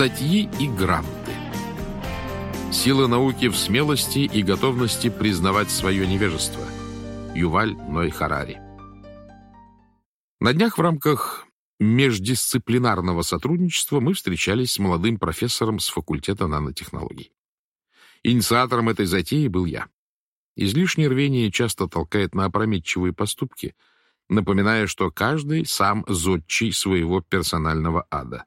статьи и гранты. Сила науки в смелости и готовности признавать свое невежество. Юваль Ной Харари. На днях в рамках междисциплинарного сотрудничества мы встречались с молодым профессором с факультета нанотехнологий. Инициатором этой затеи был я. Излишнее рвение часто толкает на опрометчивые поступки, напоминая, что каждый сам зодчий своего персонального ада.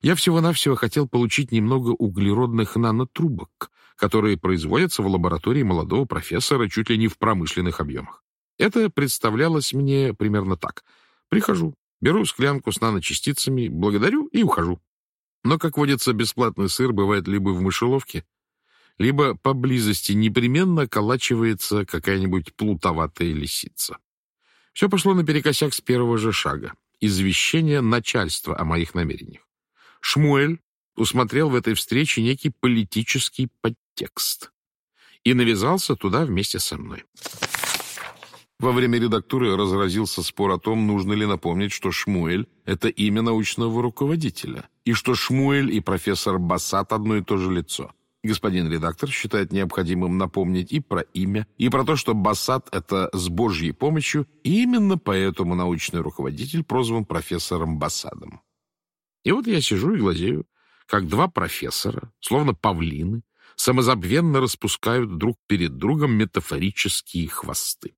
Я всего-навсего хотел получить немного углеродных нанотрубок, которые производятся в лаборатории молодого профессора чуть ли не в промышленных объемах. Это представлялось мне примерно так. Прихожу, беру склянку с наночастицами, благодарю и ухожу. Но, как водится, бесплатный сыр бывает либо в мышеловке, либо поблизости непременно околачивается какая-нибудь плутоватая лисица. Все пошло наперекосяк с первого же шага — извещение начальства о моих намерениях. Шмуэль усмотрел в этой встрече некий политический подтекст и навязался туда вместе со мной. Во время редактуры разразился спор о том, нужно ли напомнить, что Шмуэль — это имя научного руководителя, и что Шмуэль и профессор Бассат одно и то же лицо. Господин редактор считает необходимым напомнить и про имя, и про то, что Бассат — это с Божьей помощью, и именно поэтому научный руководитель прозван профессором Бассадом. И вот я сижу и глазею, как два профессора, словно павлины, самозабвенно распускают друг перед другом метафорические хвосты.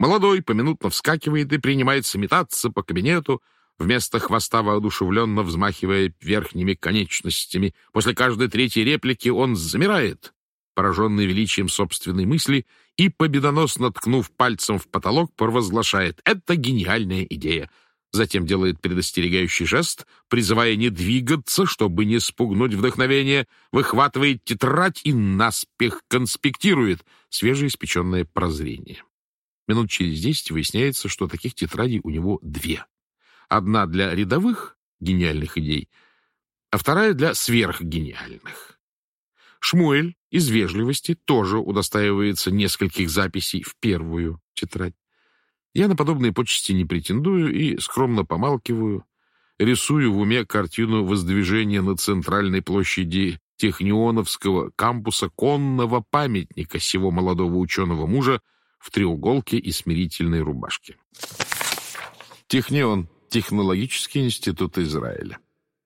Молодой поминутно вскакивает и принимается метаться по кабинету, вместо хвоста воодушевленно взмахивая верхними конечностями. После каждой третьей реплики он замирает, пораженный величием собственной мысли, и, победоносно ткнув пальцем в потолок, провозглашает «Это гениальная идея!» Затем делает предостерегающий жест, призывая не двигаться, чтобы не спугнуть вдохновение, выхватывает тетрадь и наспех конспектирует свежеиспеченное прозрение. Минут через десять выясняется, что таких тетрадей у него две. Одна для рядовых гениальных идей, а вторая для сверхгениальных. Шмуэль из вежливости тоже удостаивается нескольких записей в первую тетрадь. Я на подобные почести не претендую и скромно помалкиваю, рисую в уме картину воздвижения на центральной площади Технионовского кампуса конного памятника сего молодого ученого мужа в треуголке и смирительной рубашке. Технион — Технологический институт Израиля.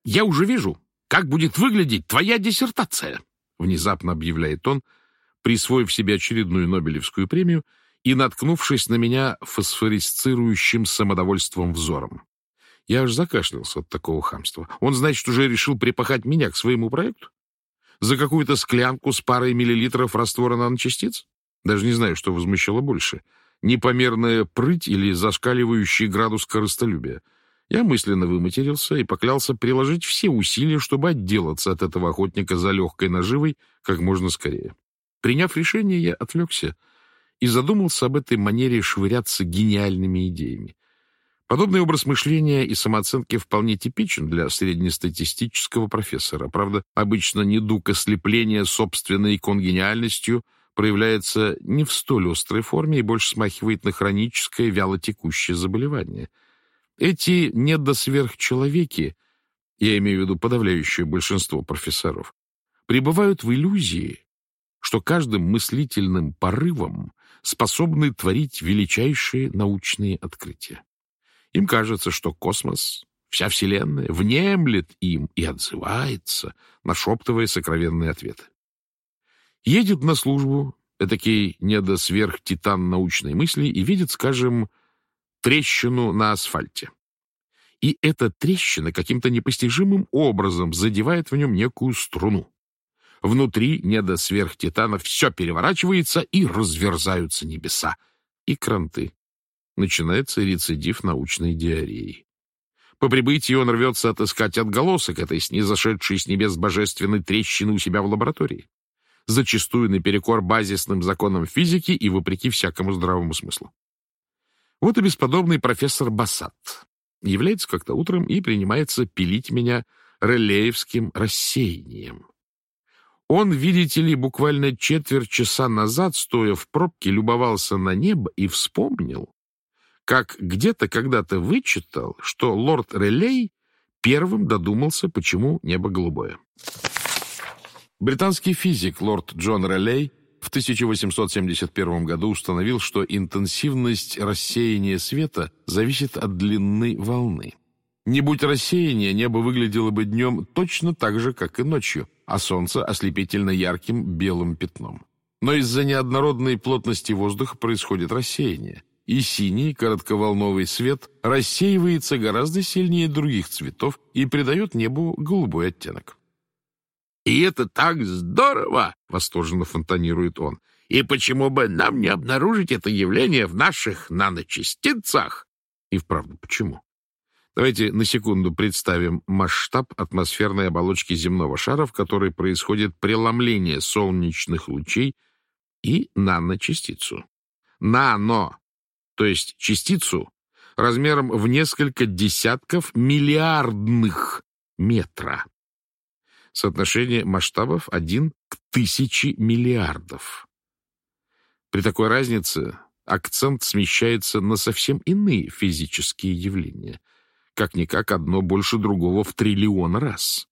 «Я уже вижу, как будет выглядеть твоя диссертация», — внезапно объявляет он, присвоив себе очередную Нобелевскую премию — и наткнувшись на меня фосфорисцирующим самодовольством взором. Я аж закашлялся от такого хамства. Он, значит, уже решил припахать меня к своему проекту? За какую-то склянку с парой миллилитров раствора наночастиц? Даже не знаю, что возмущало больше. Непомерная прыть или зашкаливающий градус корыстолюбия. Я мысленно выматерился и поклялся приложить все усилия, чтобы отделаться от этого охотника за легкой наживой как можно скорее. Приняв решение, я отвлекся — и задумался об этой манере швыряться гениальными идеями. Подобный образ мышления и самооценки вполне типичен для среднестатистического профессора. Правда, обычно недуг ослепления собственной конгениальностью проявляется не в столь острой форме и больше смахивает на хроническое вялотекущее заболевание. Эти недосверхчеловеки, я имею в виду подавляющее большинство профессоров, пребывают в иллюзии, что каждым мыслительным порывом способны творить величайшие научные открытия. Им кажется, что космос, вся Вселенная, внемлет им и отзывается, нашептывая сокровенные ответы. Едет на службу этакий недосверхтитан научной мысли и видит, скажем, трещину на асфальте. И эта трещина каким-то непостижимым образом задевает в нем некую струну. Внутри недосверхтитана все переворачивается и разверзаются небеса. И кранты. Начинается рецидив научной диареи. По прибытии он рвется отыскать отголосок этой снизошедшей с небес божественной трещины у себя в лаборатории. Зачастую наперекор базисным законам физики и вопреки всякому здравому смыслу. Вот и бесподобный профессор Бассат является как-то утром и принимается пилить меня релеевским рассеянием. Он, видите ли, буквально четверть часа назад, стоя в пробке, любовался на небо и вспомнил, как где-то когда-то вычитал, что лорд Релей первым додумался, почему небо голубое. Британский физик лорд Джон Релей в 1871 году установил, что интенсивность рассеяния света зависит от длины волны. Не будь рассеяния, небо выглядело бы днем точно так же, как и ночью, а солнце ослепительно ярким белым пятном. Но из-за неоднородной плотности воздуха происходит рассеяние, и синий коротковолновый свет рассеивается гораздо сильнее других цветов и придает небу голубой оттенок. «И это так здорово!» — восторженно фонтанирует он. «И почему бы нам не обнаружить это явление в наших наночастицах?» И вправду, почему? Давайте на секунду представим масштаб атмосферной оболочки земного шара, в которой происходит преломление солнечных лучей и наночастицу. Нано, то есть частицу, размером в несколько десятков миллиардных метра. Соотношение масштабов один к тысяче миллиардов. При такой разнице акцент смещается на совсем иные физические явления — как-никак одно больше другого в триллион раз.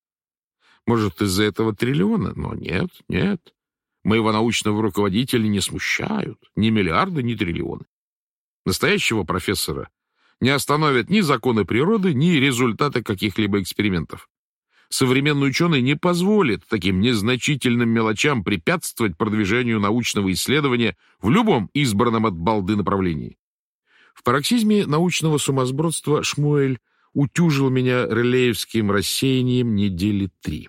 Может, из-за этого триллиона? Но нет, нет. Моего научного руководителя не смущают ни миллиарды, ни триллионы. Настоящего профессора не остановят ни законы природы, ни результаты каких-либо экспериментов. Современный ученый не позволит таким незначительным мелочам препятствовать продвижению научного исследования в любом избранном от балды направлении. В пароксизме научного сумасбродства Шмуэль утюжил меня релеевским рассеянием недели три.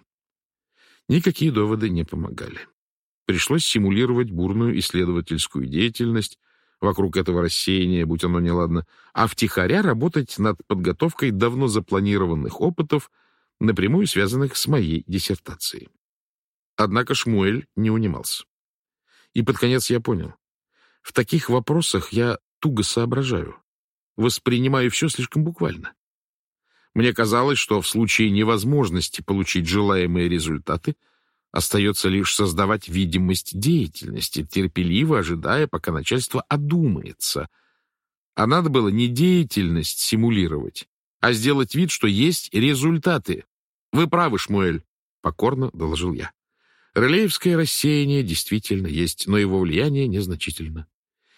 Никакие доводы не помогали. Пришлось симулировать бурную исследовательскую деятельность вокруг этого рассеяния, будь оно неладно, а втихаря работать над подготовкой давно запланированных опытов, напрямую связанных с моей диссертацией. Однако Шмуэль не унимался. И под конец я понял. В таких вопросах я туго соображаю. Воспринимаю все слишком буквально. Мне казалось, что в случае невозможности получить желаемые результаты остается лишь создавать видимость деятельности, терпеливо ожидая, пока начальство одумается. А надо было не деятельность симулировать, а сделать вид, что есть результаты. Вы правы, Шмуэль, — покорно доложил я. Релеевское рассеяние действительно есть, но его влияние незначительно.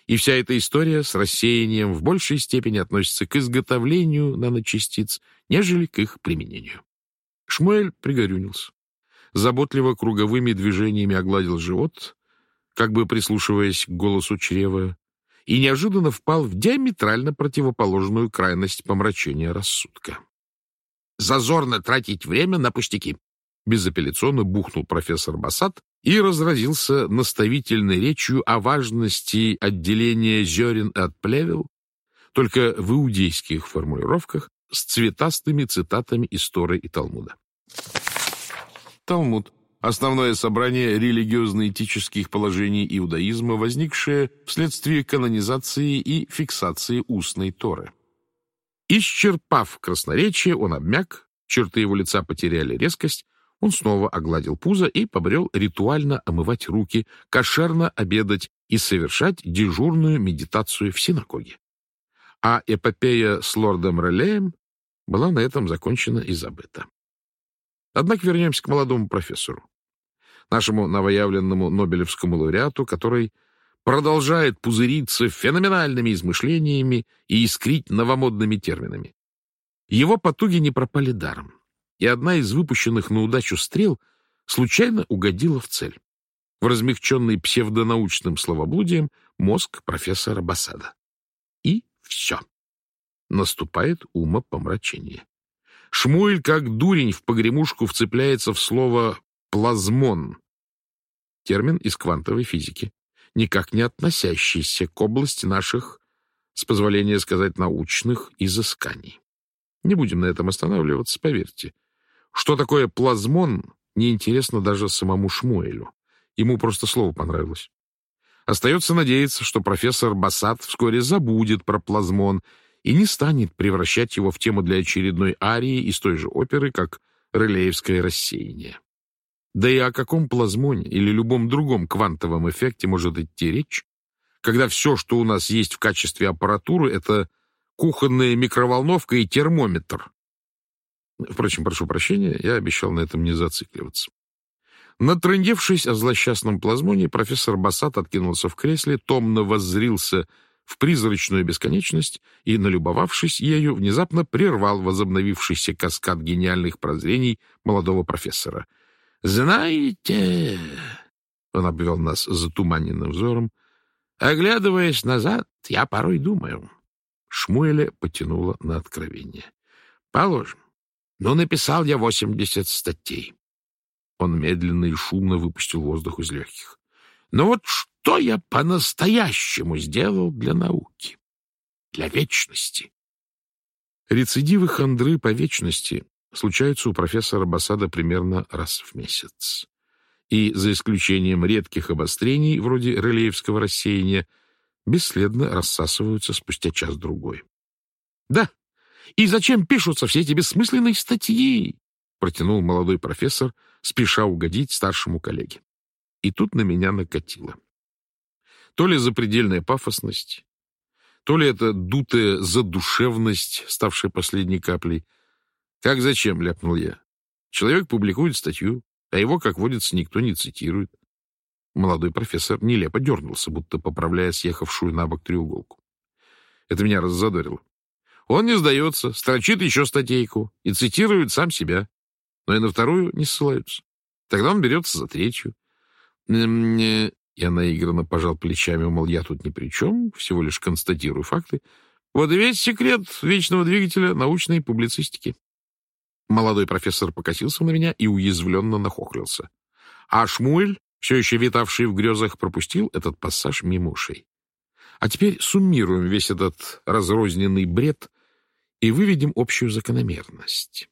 И вся эта история с рассеянием в большей степени относится к изготовлению наночастиц, нежели к их применению. Шмуэль пригорюнился. Заботливо круговыми движениями огладил живот, как бы прислушиваясь к голосу чрева, и неожиданно впал в диаметрально противоположную крайность помрачения рассудка. «Зазорно тратить время на пустяки», — безапелляционно бухнул профессор Бассад и разразился наставительной речью о важности отделения зерен от плевел, только в иудейских формулировках с цветастыми цитатами из Торы и Талмуда. Талмуд – основное собрание религиозно-этических положений иудаизма, возникшее вследствие канонизации и фиксации устной Торы. Исчерпав красноречие, он обмяк, черты его лица потеряли резкость, он снова огладил пузо и побрел ритуально омывать руки, кошерно обедать и совершать дежурную медитацию в синагоге. А эпопея с лордом Релеем была на этом закончена и забыта. Однако вернемся к молодому профессору, нашему новоявленному Нобелевскому лауреату, который продолжает пузыриться феноменальными измышлениями и искрить новомодными терминами. Его потуги не пропали даром и одна из выпущенных на удачу стрел случайно угодила в цель. В размягченный псевдонаучным словоблудием мозг профессора Басада. И все. Наступает умопомрачение. Шмуэль, как дурень, в погремушку вцепляется в слово «плазмон». Термин из квантовой физики, никак не относящийся к области наших, с позволения сказать, научных изысканий. Не будем на этом останавливаться, поверьте. Что такое плазмон, неинтересно даже самому Шмуэлю. Ему просто слово понравилось. Остается надеяться, что профессор Бассад вскоре забудет про плазмон и не станет превращать его в тему для очередной арии из той же оперы, как «Релеевское рассеяние». Да и о каком плазмоне или любом другом квантовом эффекте может идти речь, когда все, что у нас есть в качестве аппаратуры, это кухонная микроволновка и термометр, Впрочем, прошу прощения, я обещал на этом не зацикливаться. Натрындевшись о злосчастном плазмоне, профессор Бассат откинулся в кресле, томно воззрился в призрачную бесконечность и, налюбовавшись ею, внезапно прервал возобновившийся каскад гениальных прозрений молодого профессора. «Знаете...» — он обвел нас затуманенным взором. «Оглядываясь назад, я порой думаю...» Шмуэля потянуло на откровение. «Положим. Но написал я восемьдесят статей. Он медленно и шумно выпустил воздух из легких. Но вот что я по-настоящему сделал для науки? Для вечности? Рецидивы хандры по вечности случаются у профессора Басада примерно раз в месяц. И, за исключением редких обострений, вроде релеевского рассеяния, бесследно рассасываются спустя час-другой. Да, и зачем пишутся все эти бессмысленные статьи? Протянул молодой профессор, спеша угодить старшему коллеге. И тут на меня накатило. То ли запредельная пафосность, то ли это дутая задушевность, ставшая последней каплей. «Как зачем?» — ляпнул я. «Человек публикует статью, а его, как водится, никто не цитирует». Молодой профессор нелепо дернулся, будто поправляя съехавшую на бок треуголку. Это меня раззадорило. Он не сдается, строчит еще статейку и цитирует сам себя но и на вторую не ссылаются. Тогда он берется за третью. Я наигранно пожал плечами, мол, я тут ни при чем, всего лишь констатирую факты. Вот и весь секрет вечного двигателя научной публицистики. Молодой профессор покосился на меня и уязвленно нахохлился. А Шмуэль, все еще витавший в грезах, пропустил этот пассаж мимо ушей. А теперь суммируем весь этот разрозненный бред и выведем общую закономерность.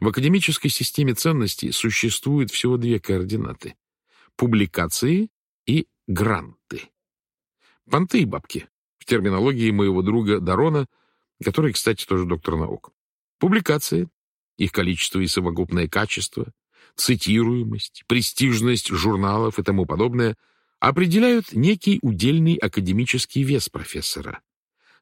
В академической системе ценностей существует всего две координаты — публикации и гранты. Понты и бабки, в терминологии моего друга Дарона, который, кстати, тоже доктор наук. Публикации, их количество и совокупное качество, цитируемость, престижность журналов и тому подобное определяют некий удельный академический вес профессора.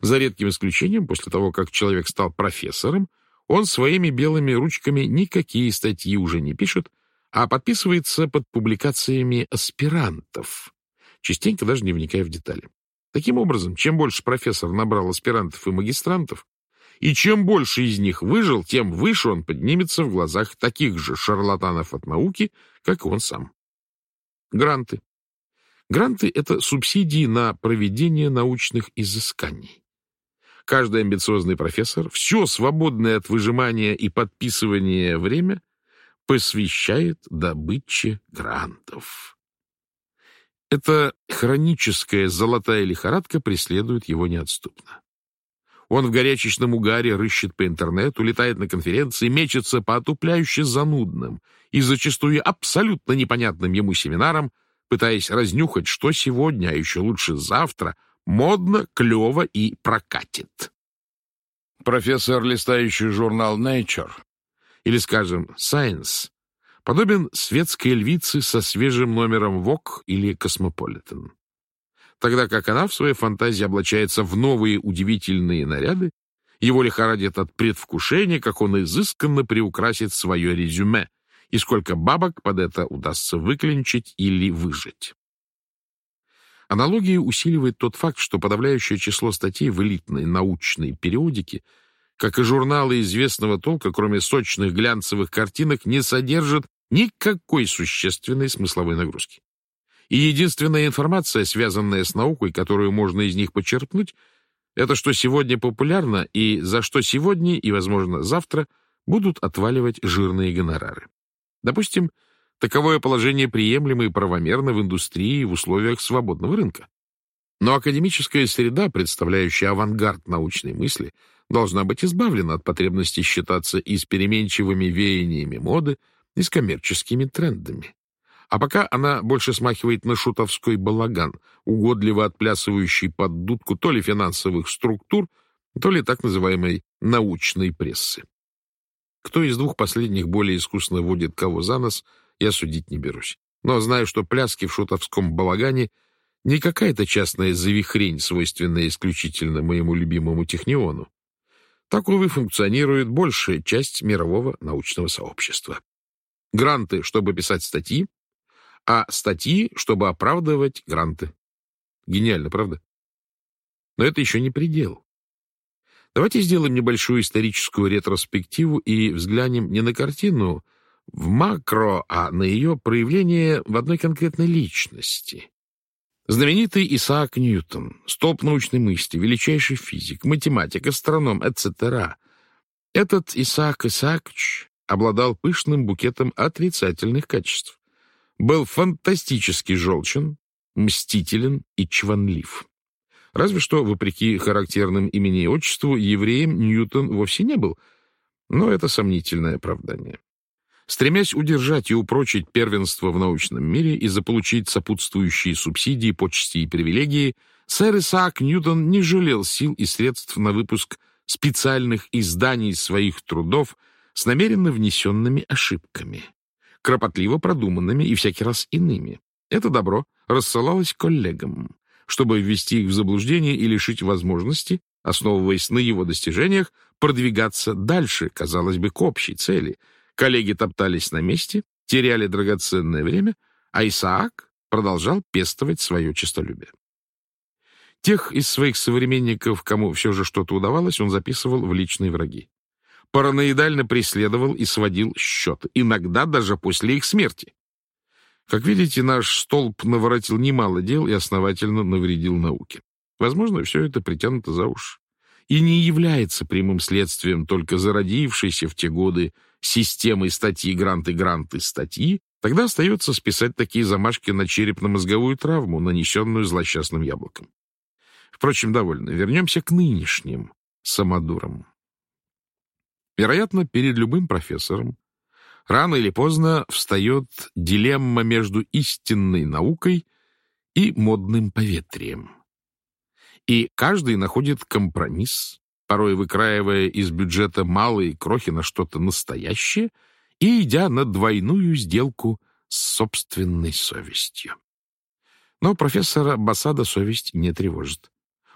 За редким исключением, после того, как человек стал профессором, он своими белыми ручками никакие статьи уже не пишет, а подписывается под публикациями аспирантов, частенько даже не вникая в детали. Таким образом, чем больше профессор набрал аспирантов и магистрантов, и чем больше из них выжил, тем выше он поднимется в глазах таких же шарлатанов от науки, как и он сам. Гранты. Гранты — это субсидии на проведение научных изысканий. Каждый амбициозный профессор все свободное от выжимания и подписывания время посвящает добыче грантов. Эта хроническая золотая лихорадка преследует его неотступно. Он в горячечном угаре рыщет по интернету, летает на конференции, мечется по отупляюще занудным и зачастую абсолютно непонятным ему семинарам, пытаясь разнюхать, что сегодня, а еще лучше завтра, модно, клево и прокатит. Профессор, листающий журнал Nature, или, скажем, Science, подобен светской львице со свежим номером Vogue или Cosmopolitan. Тогда как она в своей фантазии облачается в новые удивительные наряды, его лихорадит от предвкушения, как он изысканно приукрасит свое резюме, и сколько бабок под это удастся выклинчить или выжить. Аналогию усиливает тот факт, что подавляющее число статей в элитной научной периодике, как и журналы известного толка, кроме сочных глянцевых картинок, не содержат никакой существенной смысловой нагрузки. И единственная информация, связанная с наукой, которую можно из них почерпнуть, это что сегодня популярно и за что сегодня и, возможно, завтра будут отваливать жирные гонорары. Допустим, Таковое положение приемлемо и правомерно в индустрии в условиях свободного рынка. Но академическая среда, представляющая авангард научной мысли, должна быть избавлена от потребности считаться и с переменчивыми веяниями моды, и с коммерческими трендами. А пока она больше смахивает на шутовской балаган, угодливо отплясывающий под дудку то ли финансовых структур, то ли так называемой научной прессы. Кто из двух последних более искусно водит кого за нос – я судить не берусь. Но знаю, что пляски в шутовском балагане не какая-то частная завихрень, свойственная исключительно моему любимому техниону. Так, увы, функционирует большая часть мирового научного сообщества. Гранты, чтобы писать статьи, а статьи, чтобы оправдывать гранты. Гениально, правда? Но это еще не предел. Давайте сделаем небольшую историческую ретроспективу и взглянем не на картину в макро, а на ее проявление в одной конкретной личности. Знаменитый Исаак Ньютон, столб научной мысли, величайший физик, математик, астроном, etc. Этот Исаак Исаакович обладал пышным букетом отрицательных качеств. Был фантастически желчен, мстителен и чванлив. Разве что, вопреки характерным имени и отчеству, евреем Ньютон вовсе не был, но это сомнительное оправдание. Стремясь удержать и упрочить первенство в научном мире и заполучить сопутствующие субсидии, почести и привилегии, сэр Исаак Ньютон не жалел сил и средств на выпуск специальных изданий своих трудов с намеренно внесенными ошибками, кропотливо продуманными и всякий раз иными. Это добро рассылалось коллегам, чтобы ввести их в заблуждение и лишить возможности, основываясь на его достижениях, продвигаться дальше, казалось бы, к общей цели. Коллеги топтались на месте, теряли драгоценное время, а Исаак продолжал пестовать свое честолюбие. Тех из своих современников, кому все же что-то удавалось, он записывал в личные враги. Параноидально преследовал и сводил счет, иногда даже после их смерти. Как видите, наш столб наворотил немало дел и основательно навредил науке. Возможно, все это притянуто за уши и не является прямым следствием только зародившейся в те годы системы статьи гранты-гранты статьи, тогда остается списать такие замашки на черепно-мозговую травму, нанесенную злосчастным яблоком. Впрочем, довольно. Вернемся к нынешним самодурам. Вероятно, перед любым профессором рано или поздно встает дилемма между истинной наукой и модным поветрием. И каждый находит компромисс, порой выкраивая из бюджета малые крохи на что-то настоящее и идя на двойную сделку с собственной совестью. Но профессора Басада совесть не тревожит.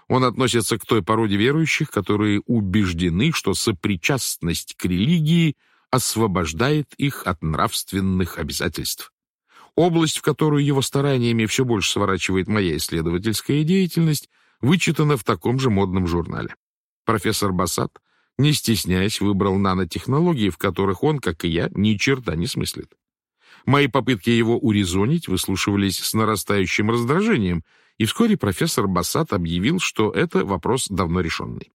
Он относится к той породе верующих, которые убеждены, что сопричастность к религии освобождает их от нравственных обязательств. Область, в которую его стараниями все больше сворачивает моя исследовательская деятельность, вычитана в таком же модном журнале. Профессор Бассат, не стесняясь, выбрал нанотехнологии, в которых он, как и я, ни черта не смыслит. Мои попытки его урезонить выслушивались с нарастающим раздражением, и вскоре профессор Бассат объявил, что это вопрос давно решенный.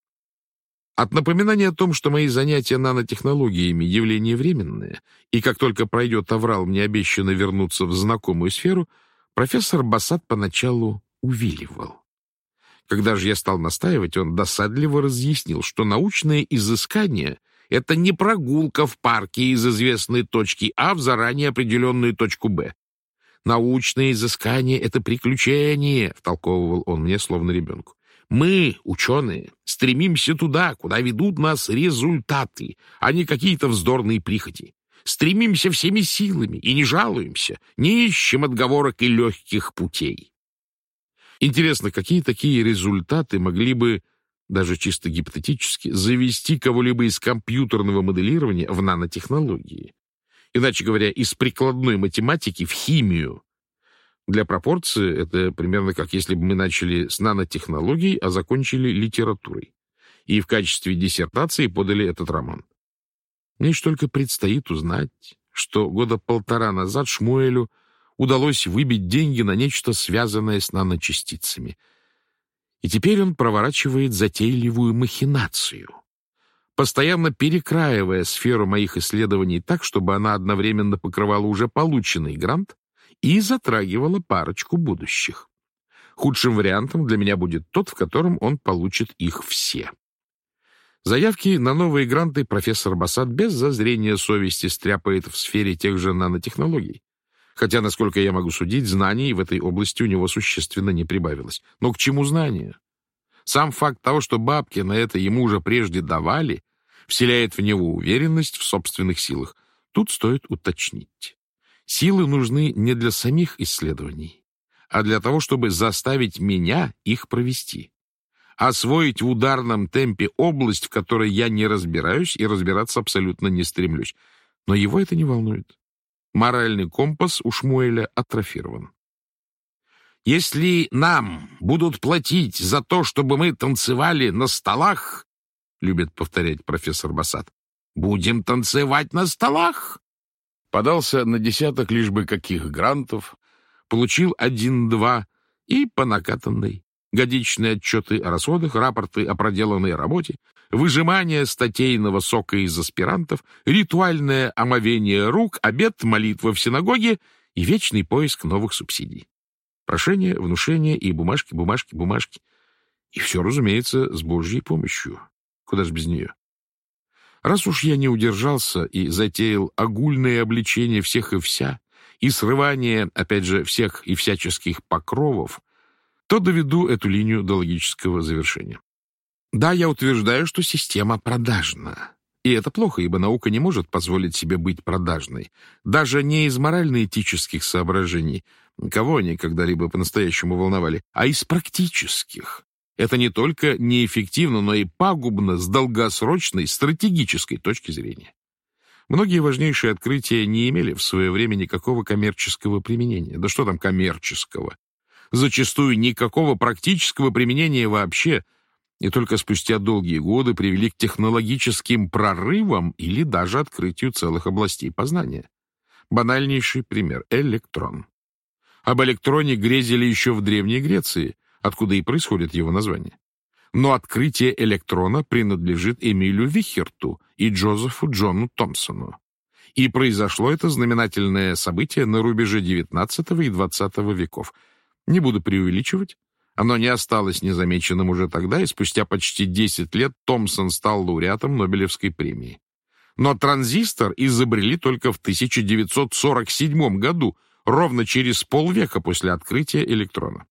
От напоминания о том, что мои занятия нанотехнологиями — явление временное, и как только пройдет аврал, мне обещано вернуться в знакомую сферу, профессор Бассат поначалу увиливал. Когда же я стал настаивать, он досадливо разъяснил, что научное изыскание — это не прогулка в парке из известной точки А в заранее определенную точку Б. Научное изыскание — это приключение, — втолковывал он мне, словно ребенку. Мы, ученые, стремимся туда, куда ведут нас результаты, а не какие-то вздорные прихоти. Стремимся всеми силами и не жалуемся, не ищем отговорок и легких путей. Интересно, какие такие результаты могли бы, даже чисто гипотетически, завести кого-либо из компьютерного моделирования в нанотехнологии? Иначе говоря, из прикладной математики в химию. Для пропорции это примерно как если бы мы начали с нанотехнологий, а закончили литературой. И в качестве диссертации подали этот роман. Мне еще только предстоит узнать, что года полтора назад Шмуэлю удалось выбить деньги на нечто связанное с наночастицами. И теперь он проворачивает затейливую махинацию — постоянно перекраивая сферу моих исследований так, чтобы она одновременно покрывала уже полученный грант и затрагивала парочку будущих. Худшим вариантом для меня будет тот, в котором он получит их все. Заявки на новые гранты профессор Басад без зазрения совести стряпает в сфере тех же нанотехнологий. Хотя, насколько я могу судить, знаний в этой области у него существенно не прибавилось. Но к чему знания? Сам факт того, что бабки на это ему уже прежде давали, вселяет в него уверенность в собственных силах. Тут стоит уточнить. Силы нужны не для самих исследований, а для того, чтобы заставить меня их провести. освоить в ударном темпе область, в которой я не разбираюсь и разбираться абсолютно не стремлюсь. Но его это не волнует. Моральный компас у Шмуэля атрофирован. «Если нам будут платить за то, чтобы мы танцевали на столах, — любит повторять профессор Басат, — будем танцевать на столах!» Подался на десяток лишь бы каких грантов, получил один-два и по накатанной годичные отчеты о расходах, рапорты о проделанной работе, выжимание статейного сока из аспирантов, ритуальное омовение рук, обед, молитва в синагоге и вечный поиск новых субсидий. Прошение, внушение и бумажки, бумажки, бумажки. И все, разумеется, с Божьей помощью. Куда ж без нее? Раз уж я не удержался и затеял огульное обличение всех и вся, и срывание, опять же, всех и всяческих покровов, то доведу эту линию до логического завершения. Да, я утверждаю, что система продажна. И это плохо, ибо наука не может позволить себе быть продажной. Даже не из морально-этических соображений, кого они когда-либо по-настоящему волновали, а из практических. Это не только неэффективно, но и пагубно с долгосрочной стратегической точки зрения. Многие важнейшие открытия не имели в свое время никакого коммерческого применения. Да что там коммерческого? зачастую никакого практического применения вообще, и только спустя долгие годы привели к технологическим прорывам или даже открытию целых областей познания. Банальнейший пример — электрон. Об электроне грезили еще в Древней Греции, откуда и происходит его название. Но открытие электрона принадлежит Эмилю Вихерту и Джозефу Джону Томпсону. И произошло это знаменательное событие на рубеже XIX и XX веков — не буду преувеличивать. Оно не осталось незамеченным уже тогда, и спустя почти 10 лет Томпсон стал лауреатом Нобелевской премии. Но транзистор изобрели только в 1947 году, ровно через полвека после открытия электрона.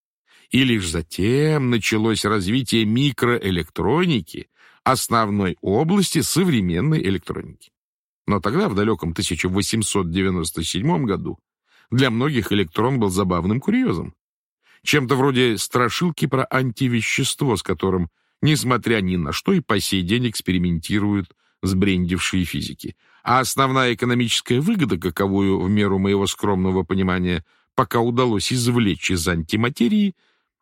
И лишь затем началось развитие микроэлектроники, основной области современной электроники. Но тогда, в далеком 1897 году, для многих электрон был забавным курьезом чем-то вроде страшилки про антивещество, с которым, несмотря ни на что, и по сей день экспериментируют сбрендившие физики. А основная экономическая выгода, каковую, в меру моего скромного понимания, пока удалось извлечь из антиматерии,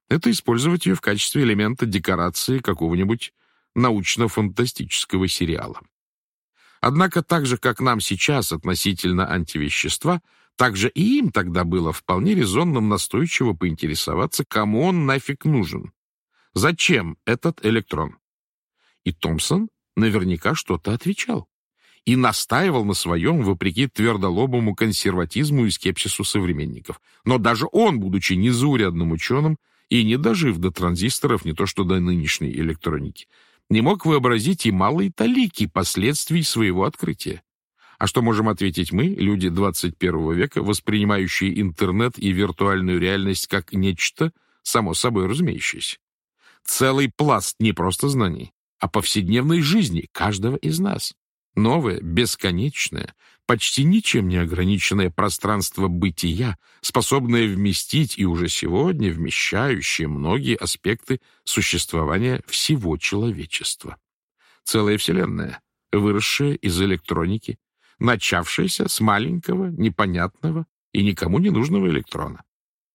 это использовать ее в качестве элемента декорации какого-нибудь научно-фантастического сериала. Однако так же, как нам сейчас относительно антивещества – также и им тогда было вполне резонным настойчиво поинтересоваться, кому он нафиг нужен. Зачем этот электрон? И Томпсон наверняка что-то отвечал. И настаивал на своем, вопреки твердолобому консерватизму и скепсису современников. Но даже он, будучи незаурядным ученым и не дожив до транзисторов, не то что до нынешней электроники, не мог вообразить и малой талики последствий своего открытия. А что можем ответить мы, люди 21 века, воспринимающие интернет и виртуальную реальность как нечто само собой разумеющееся? Целый пласт не просто знаний, а повседневной жизни каждого из нас. Новое, бесконечное, почти ничем не ограниченное пространство бытия, способное вместить и уже сегодня вмещающее многие аспекты существования всего человечества. Целая вселенная, выросшая из электроники, начавшаяся с маленького, непонятного и никому не нужного электрона.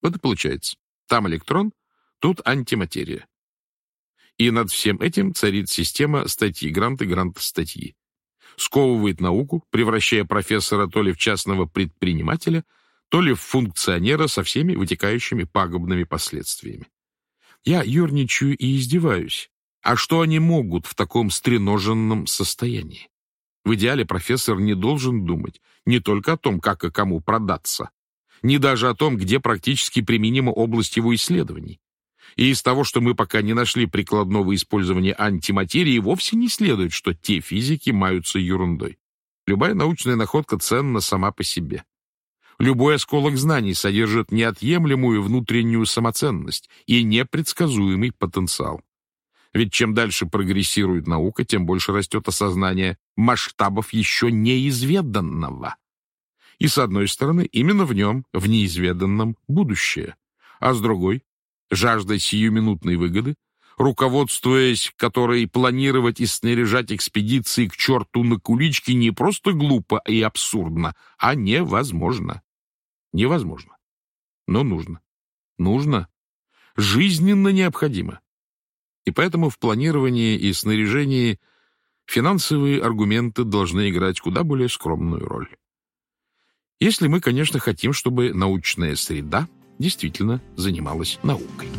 Вот и получается. Там электрон, тут антиматерия. И над всем этим царит система статьи гранты гранта статьи. Сковывает науку, превращая профессора то ли в частного предпринимателя, то ли в функционера со всеми вытекающими пагубными последствиями. Я ерничаю и издеваюсь. А что они могут в таком стреноженном состоянии? В идеале профессор не должен думать не только о том, как и кому продаться, не даже о том, где практически применима область его исследований. И из того, что мы пока не нашли прикладного использования антиматерии, вовсе не следует, что те физики маются ерундой. Любая научная находка ценна сама по себе. Любой осколок знаний содержит неотъемлемую внутреннюю самоценность и непредсказуемый потенциал. Ведь чем дальше прогрессирует наука, тем больше растет осознание масштабов еще неизведанного. И с одной стороны, именно в нем, в неизведанном, будущее. А с другой, жажда сиюминутной выгоды, руководствуясь которой планировать и снаряжать экспедиции к черту на куличке не просто глупо и абсурдно, а невозможно. Невозможно. Но нужно. Нужно. Жизненно необходимо. И поэтому в планировании и снаряжении финансовые аргументы должны играть куда более скромную роль. Если мы, конечно, хотим, чтобы научная среда действительно занималась наукой.